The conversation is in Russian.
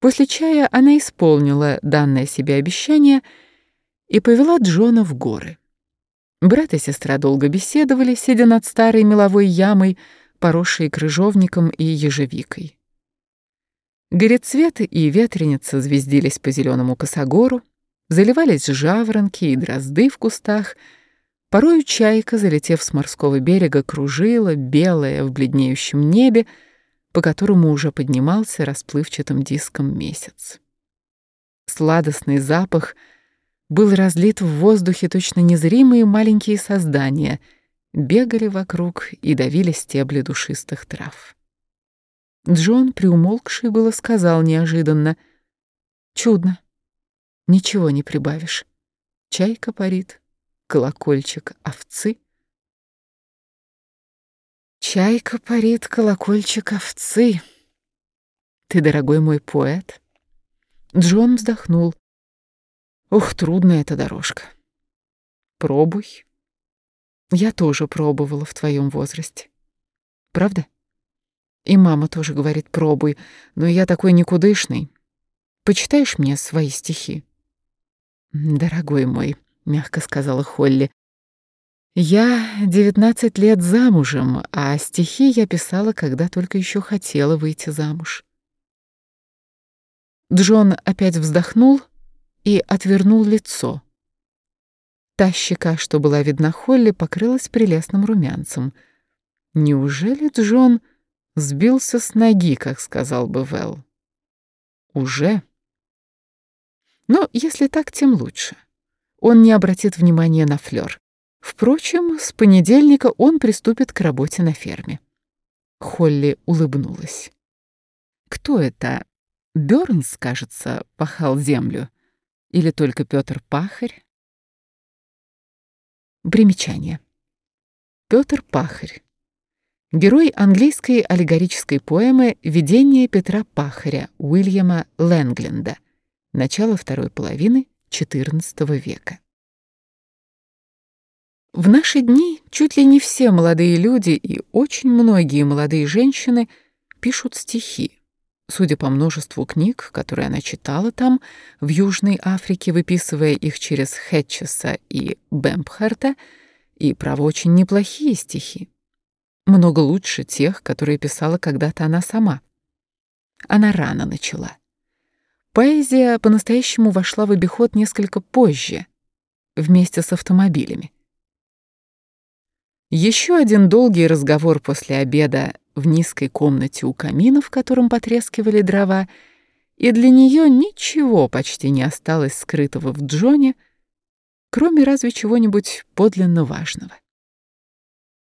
После чая она исполнила данное себе обещание и повела Джона в горы. Брат и сестра долго беседовали, сидя над старой меловой ямой, поросшей крыжовником и ежевикой. Горецветы и ветреница звездились по зеленому косогору, заливались жаворонки и дрозды в кустах, порою чайка, залетев с морского берега, кружила, белая в бледнеющем небе, по которому уже поднимался расплывчатым диском месяц. Сладостный запах был разлит в воздухе точно незримые маленькие создания, бегали вокруг и давили стебли душистых трав. Джон, приумолкший было, сказал неожиданно, «Чудно, ничего не прибавишь. Чайка парит, колокольчик овцы — Чайка парит, колокольчик овцы. Ты, дорогой мой поэт. Джон вздохнул. Ух, трудная эта дорожка. Пробуй. Я тоже пробовала в твоем возрасте. Правда? И мама тоже говорит, пробуй, но я такой никудышный. Почитаешь мне свои стихи? Дорогой мой, мягко сказала Холли, я 19 лет замужем, а стихи я писала, когда только еще хотела выйти замуж. Джон опять вздохнул и отвернул лицо. Та щека, что была видна Холли, покрылась прелестным румянцем. Неужели Джон сбился с ноги, как сказал бы Вэл? Уже? Но если так, тем лучше. Он не обратит внимания на флёр. Впрочем, с понедельника он приступит к работе на ферме. Холли улыбнулась. Кто это? Бёрнс, кажется, пахал землю. Или только Пётр Пахарь? Примечание. Пётр Пахарь. Герой английской аллегорической поэмы «Видение Петра Пахаря» Уильяма Лэнгленда. Начало второй половины XIV века. В наши дни чуть ли не все молодые люди и очень многие молодые женщины пишут стихи. Судя по множеству книг, которые она читала там, в Южной Африке, выписывая их через Хэтчеса и Бэмпхарта, и, право, очень неплохие стихи. Много лучше тех, которые писала когда-то она сама. Она рано начала. Поэзия по-настоящему вошла в обиход несколько позже, вместе с автомобилями. Еще один долгий разговор после обеда в низкой комнате у камина, в котором потрескивали дрова, и для нее ничего почти не осталось скрытого в Джоне, кроме разве чего-нибудь подлинно важного.